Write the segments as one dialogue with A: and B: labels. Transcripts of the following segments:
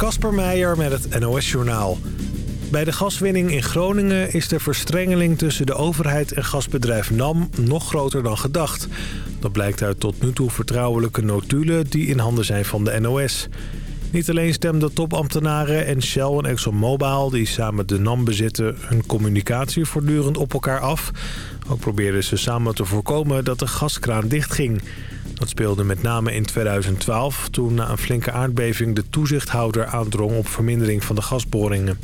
A: Kasper Meijer met het NOS-journaal. Bij de gaswinning in Groningen is de verstrengeling tussen de overheid en gasbedrijf NAM nog groter dan gedacht. Dat blijkt uit tot nu toe vertrouwelijke notulen die in handen zijn van de NOS. Niet alleen stemden topambtenaren en Shell en ExxonMobil... die samen de NAM bezitten hun communicatie voortdurend op elkaar af. Ook probeerden ze samen te voorkomen dat de gaskraan dichtging. Dat speelde met name in 2012 toen na een flinke aardbeving... de toezichthouder aandrong op vermindering van de gasboringen.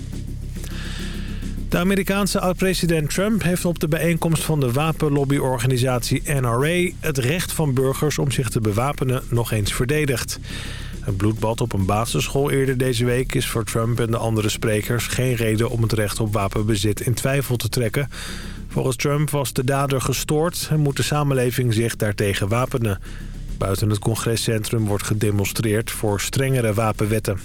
A: De Amerikaanse oud-president Trump heeft op de bijeenkomst van de wapenlobbyorganisatie NRA... het recht van burgers om zich te bewapenen nog eens verdedigd. Het bloedbad op een basisschool eerder deze week is voor Trump en de andere sprekers geen reden om het recht op wapenbezit in twijfel te trekken. Volgens Trump was de dader gestoord en moet de samenleving zich daartegen wapenen. Buiten het congrescentrum wordt gedemonstreerd voor strengere wapenwetten.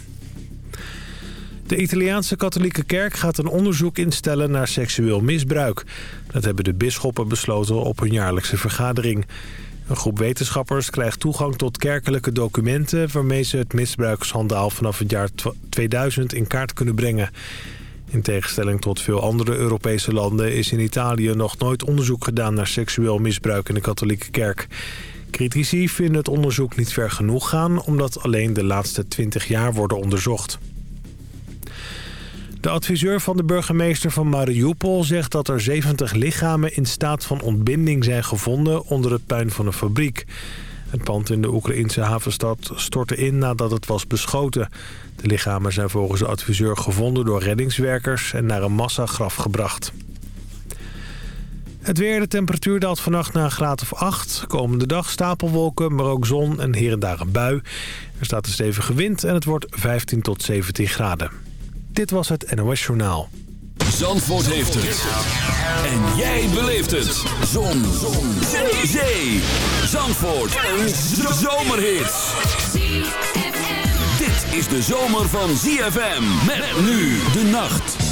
A: De Italiaanse katholieke kerk gaat een onderzoek instellen naar seksueel misbruik. Dat hebben de bisschoppen besloten op hun jaarlijkse vergadering. Een groep wetenschappers krijgt toegang tot kerkelijke documenten... waarmee ze het misbruiksschandaal vanaf het jaar 2000 in kaart kunnen brengen. In tegenstelling tot veel andere Europese landen... is in Italië nog nooit onderzoek gedaan naar seksueel misbruik in de katholieke kerk. Critici vinden het onderzoek niet ver genoeg gaan... omdat alleen de laatste 20 jaar worden onderzocht. De adviseur van de burgemeester van Mariupol zegt dat er 70 lichamen in staat van ontbinding zijn gevonden onder het puin van een fabriek. Het pand in de Oekraïnse havenstad stortte in nadat het was beschoten. De lichamen zijn volgens de adviseur gevonden door reddingswerkers en naar een massagraf gebracht. Het weer, de temperatuur daalt vannacht naar een graad of 8. Komende dag stapelwolken, maar ook zon en hier en daar een bui. Er staat een stevige wind en het wordt 15 tot 17 graden. Dit was het NOS Journaal.
B: Zandvoort heeft het. En jij beleeft het. Zon. Zon. Zee. Zee. Zandvoort. Een zomerhit. Dit is de zomer van ZFM. Met nu de nacht.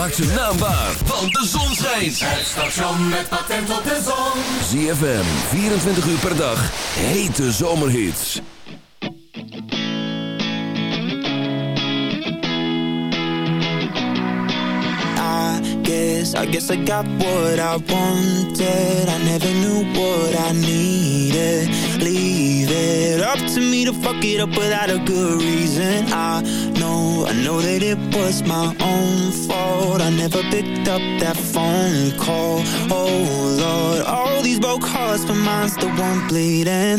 B: Maakt zijn naam waar, want de zon schijnt.
C: Het station met patent op de zon.
B: ZFM, 24 uur per dag, hete zomerhits.
D: I guess, I guess I got what I wanted. I never knew what I needed. Leave it up to me to fuck it up without a good reason. I I know that it was my own fault. I never picked up that phone call. Oh Lord, all these broke hearts But mine's the one bleeding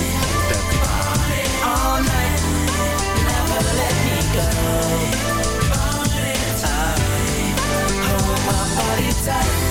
E: go I hold my body tight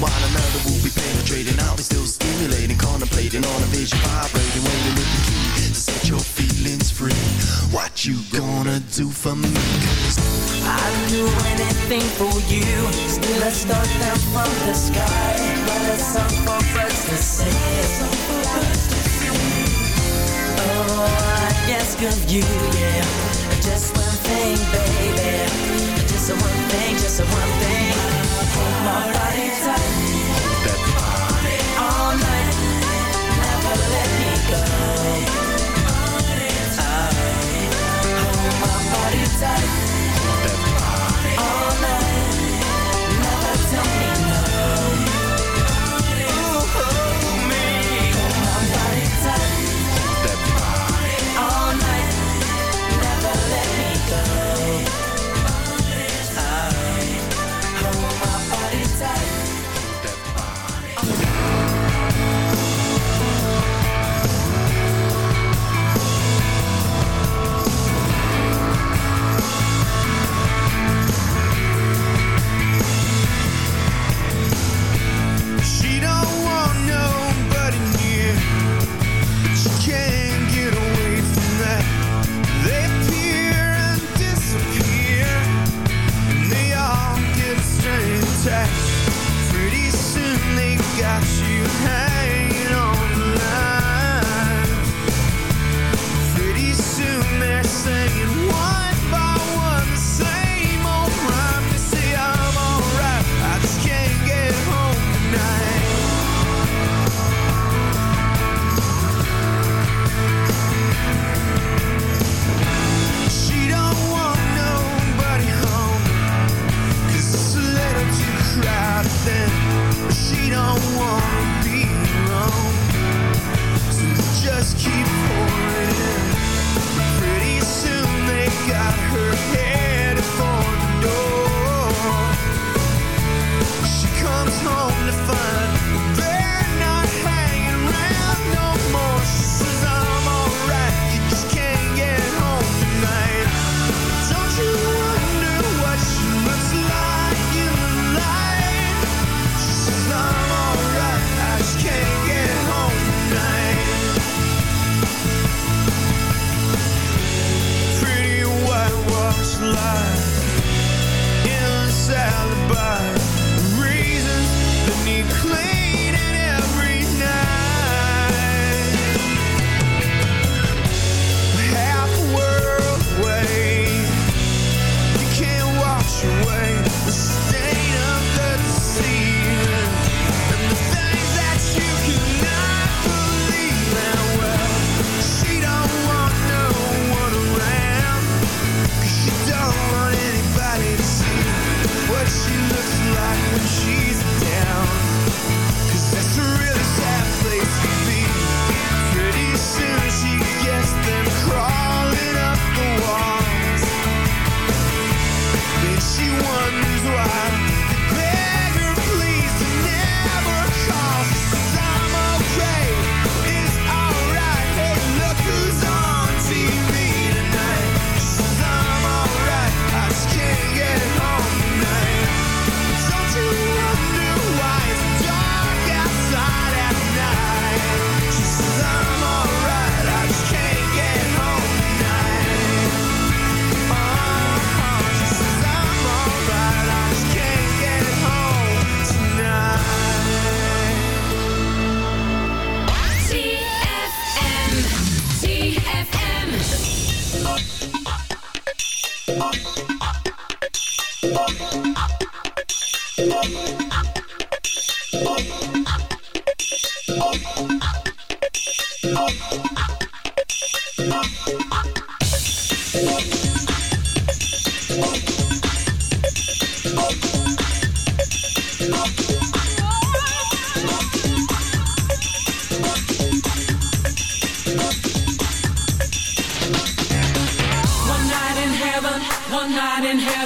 F: while another will be penetrating I'll be still stimulating, contemplating on a vision Vibrating, waiting with the key To set your feelings free. What you gonna do for me? Cause
E: I'd do anything for you. Still a star down from the sky. But song for birds to sing Oh, I of you, yeah. Just one thing, baby Just one thing, just one thing. Hold my body tight All night. Never let me go. Hold my body tight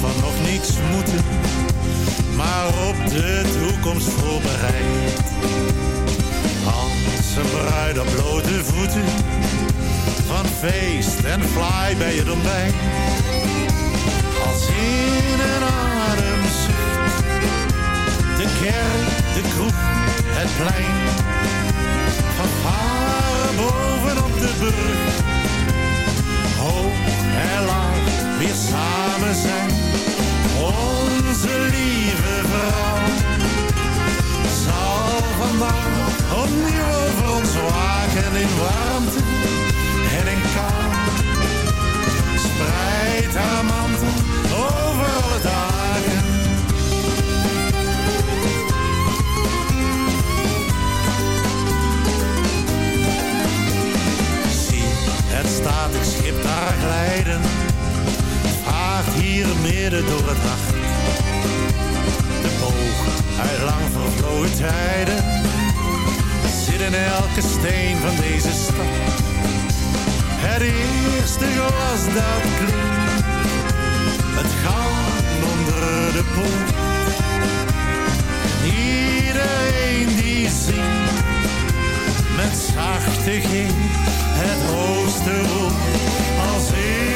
G: Van nog niets moeten, maar op de toekomst voorbereid. Als een bruid op blote voeten, van feest en fly bij het ontbijt. Als in een ademzucht, de kerk, de kroeg, het plein. Van bovenop de brug. Hoog en laag weer samen zijn. Onze lieve vrouw zal vandaag opnieuw over ons waken in warmte en in kou. Spreid haar mantel over alle dagen ik schip daar glijden. Hier midden door het nacht. De boog uit lang vervlogen tijden. Zit in elke steen van deze stad. Het eerste glas dat klinkt. Het goud onder de poort. Iedereen die zingt. Met zachte ging het hoogste roep als in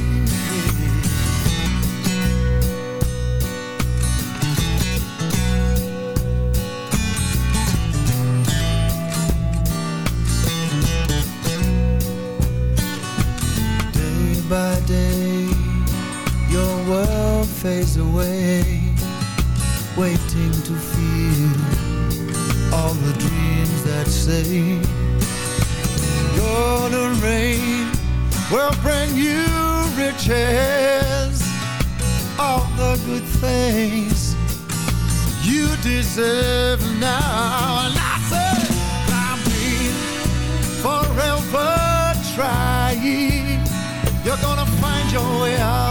H: world away, waiting to feel all the dreams that say, Golden rain will bring you riches, all the good things you deserve now. And I say, I'm forever trying. You're gonna find your way out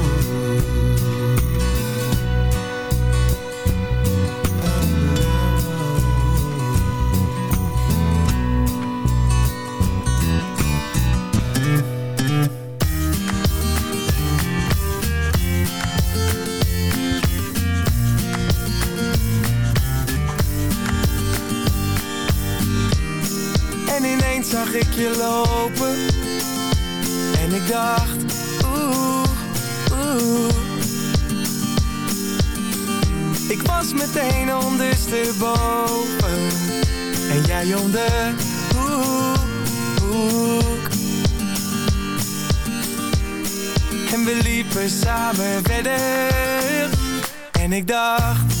I: Zag ik je lopen. En ik dacht Oeh, oeh. Ik was meteen ondersteboven. En jij om de hoek, hoek En we liepen samen verder. En ik dacht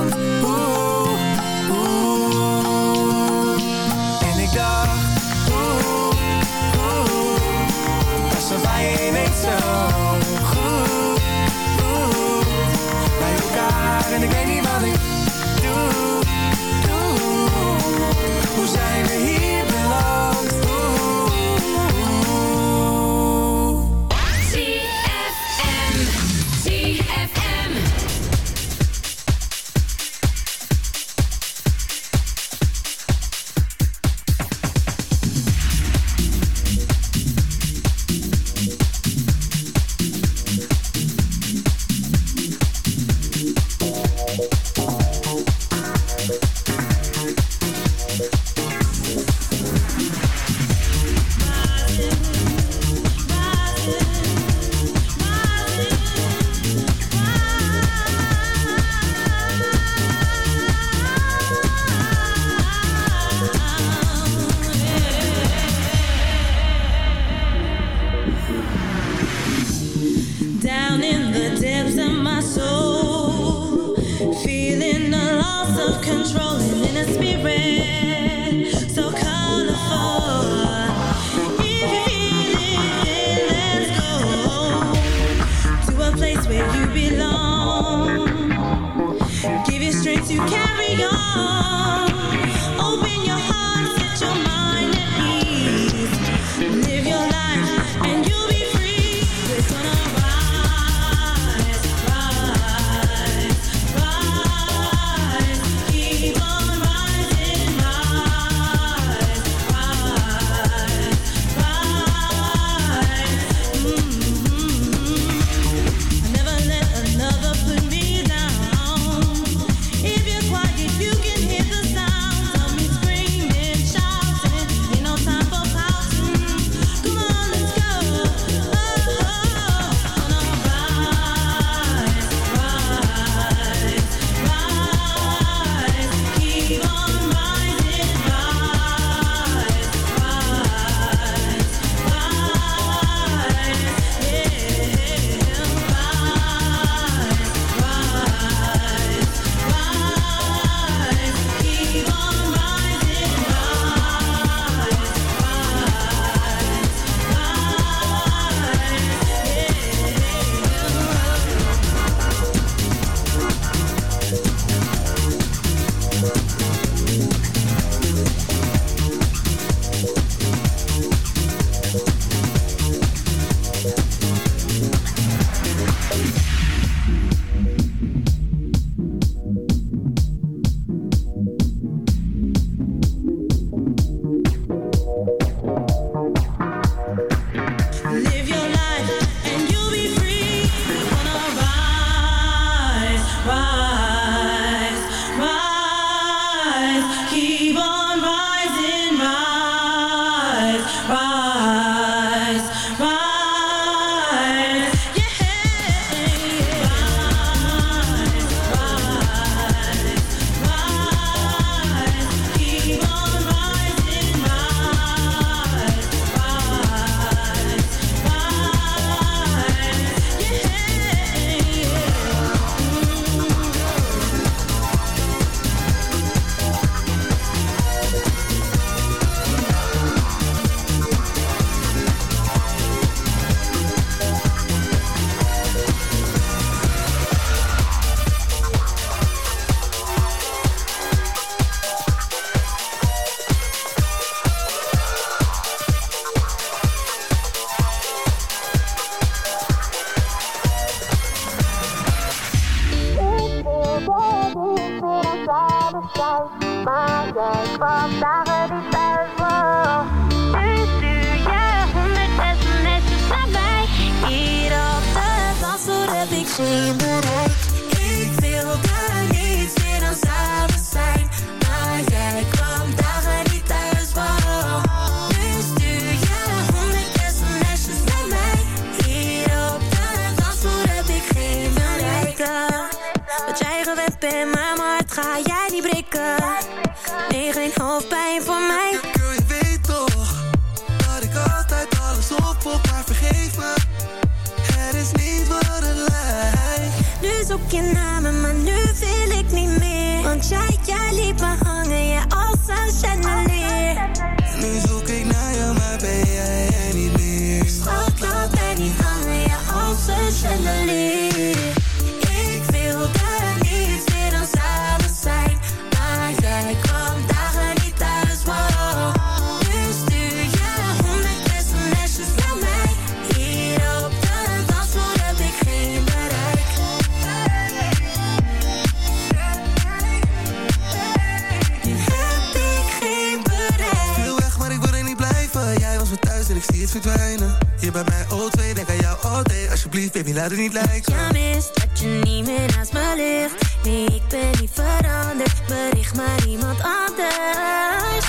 J: niet
K: laat
J: het niet lijken.
K: Ja mist dat je niet meer naast me ligt. Nee ik ben niet veranderd. Bericht maar iemand anders.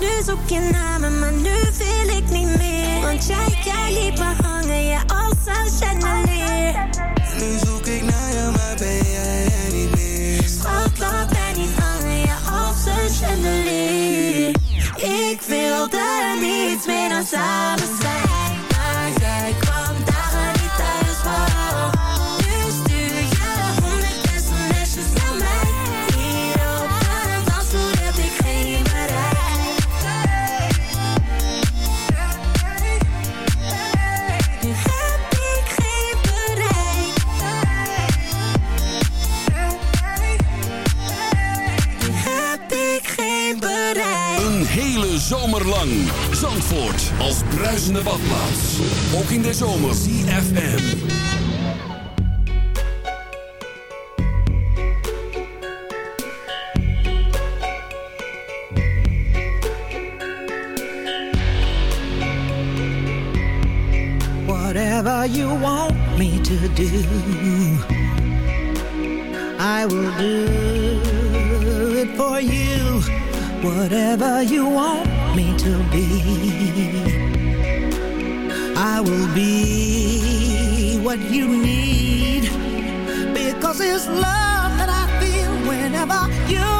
K: Nu zoek je namen maar nu wil ik niet meer. Want jij, jij liet me hangen Ja als een chandelier.
J: Nu zoek ik naar je maar ben jij er niet meer?
K: Schat laat mij niet hangen Ja als een chandelier. Ik wilde niets meer dan samen.
B: Zandvoort als bruisende badplaats. Ook in de zomer. CFM.
L: Whatever you want me to do, I will do it for you. Whatever you want me to be. I will be what you need because it's love that I feel whenever you